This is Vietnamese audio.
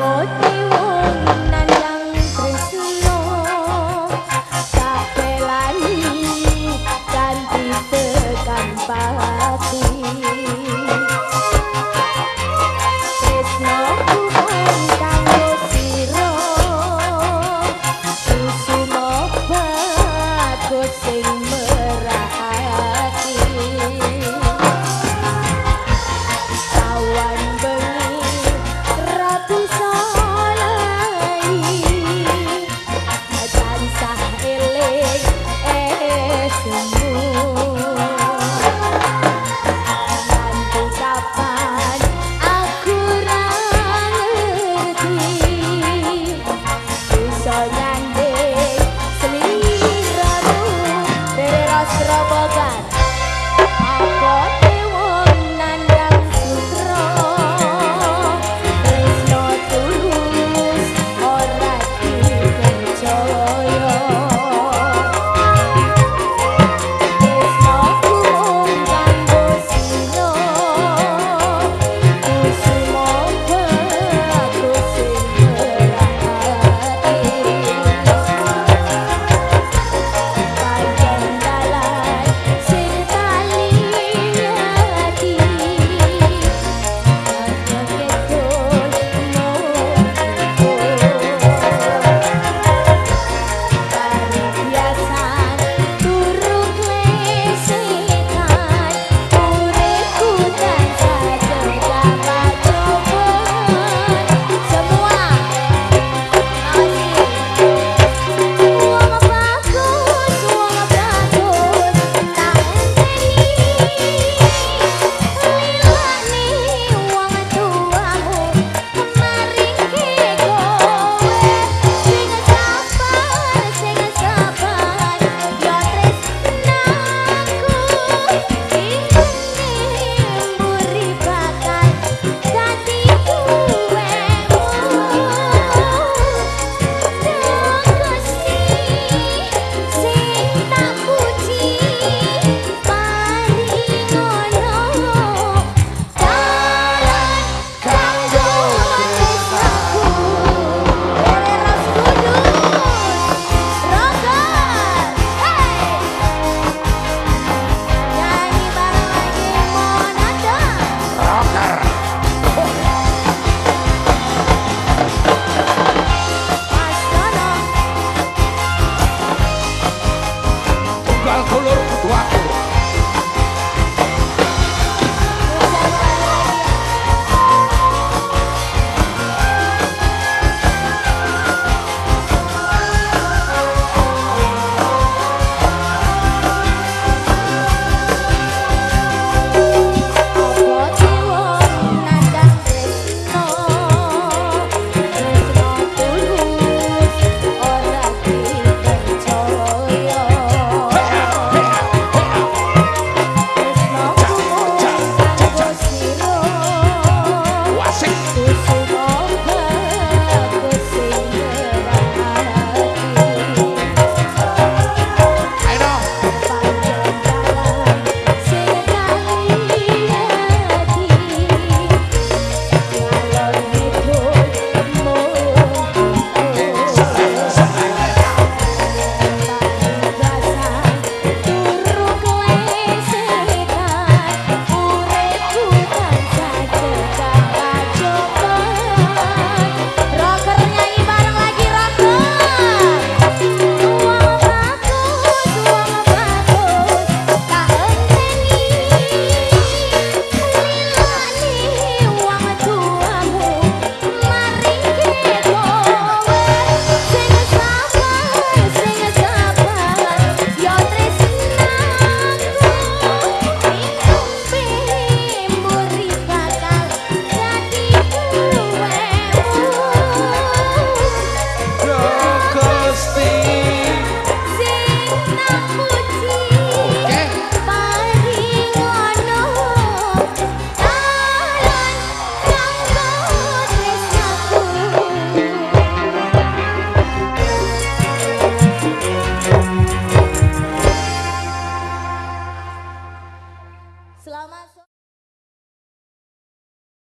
một